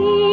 You.